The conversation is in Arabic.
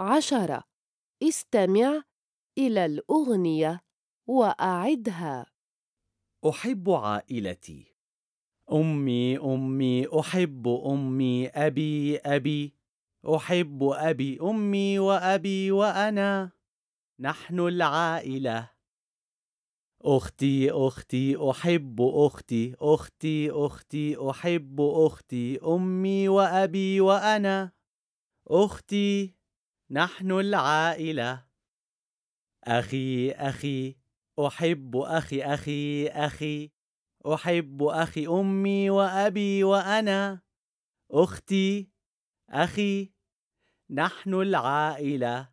عشرة. استمع إلى الأغنية وأعدها. أحب عائلتي. أمي أمي أحب أمي أبي أبي. أحب أبي أمي وأبي وأنا. نحن العائلة. أختي أختي أحب أختي. أختي أختي أحب أختي. أمي وأبي وأنا. أختي نحن العائلة. أخي أخي أحب أخي أخي أخي أحب أخي أمي وأبي وأنا. أختي أخي نحن العائلة.